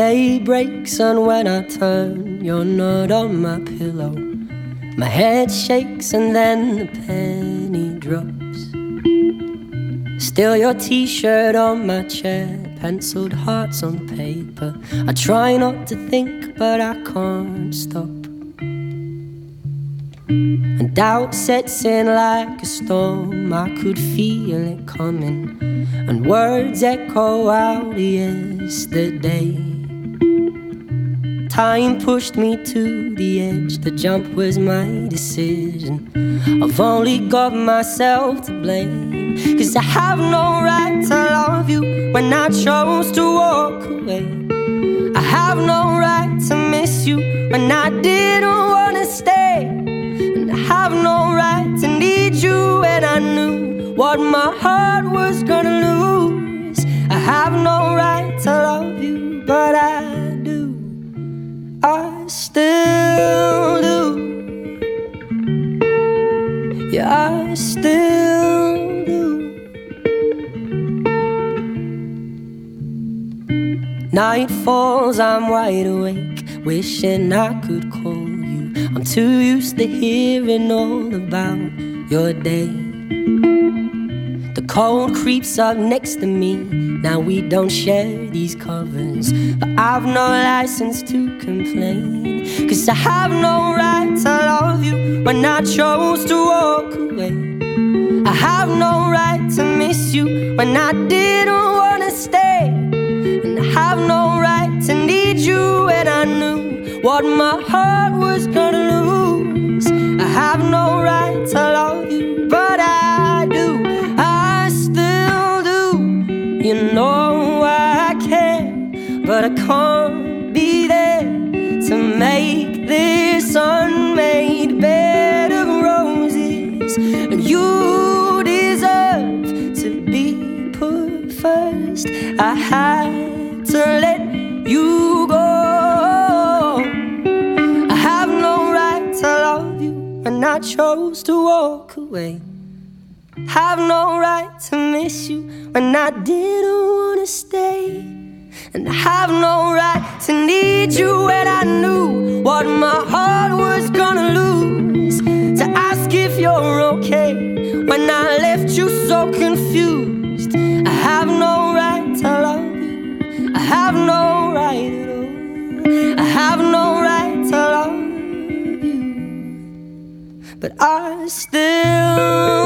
day breaks, and when I turn, you're not on my pillow. My head shakes, and then the penny drops. Still, your t shirt on my chair, penciled hearts on paper. I try not to think, but I can't stop. And doubt sets in like a storm. I could feel it coming, and words echo out yesterday. Time pushed me to the edge, the jump was my decision. I've only got myself to blame. Cause I have no right to love you when I chose to walk away. I have no right to miss you when I didn't wanna stay. And I have no right to need you when I knew what my heart was gonna lose. I have no right to love you, but I. I still do. Yeah, I still do. Night falls, I'm wide awake, wishing I could call you. I'm too used to hearing all about your day. The cold creeps up next to me. Now we don't share these covers, but I've no license to complain. Cause I have no right to love you when I chose to walk away. I have no right to miss you when I didn't wanna stay. And I have no right to need you when I knew what my heart was gonna lose. I have no right to love but I can't be there to make this unmade bed of roses. And you deserve to be put first. I had to let you go. I have no right to love you when I chose to walk away. Have no right to miss you when I didn't wanna stay. And I have no right to need you when I knew what my heart was gonna lose. To ask if you're okay when I left you so confused. I have no right to love you. I have no right at all. I have no right to love you. But I still